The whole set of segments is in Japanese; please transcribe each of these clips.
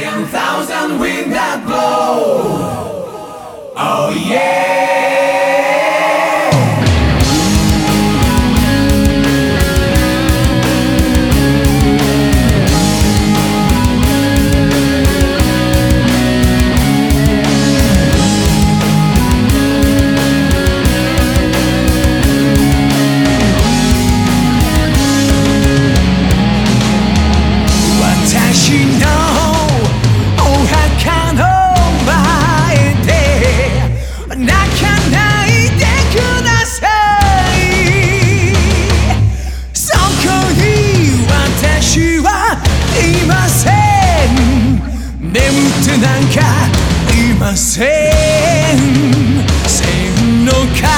Am thousand wind that blow. Oh yeah. 眠ってなんかいません。線の風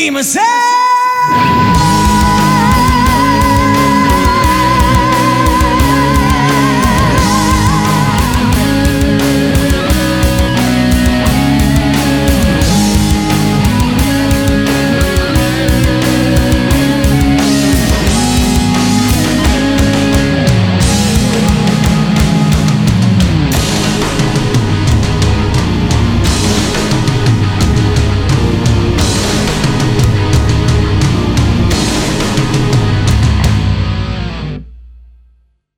E você?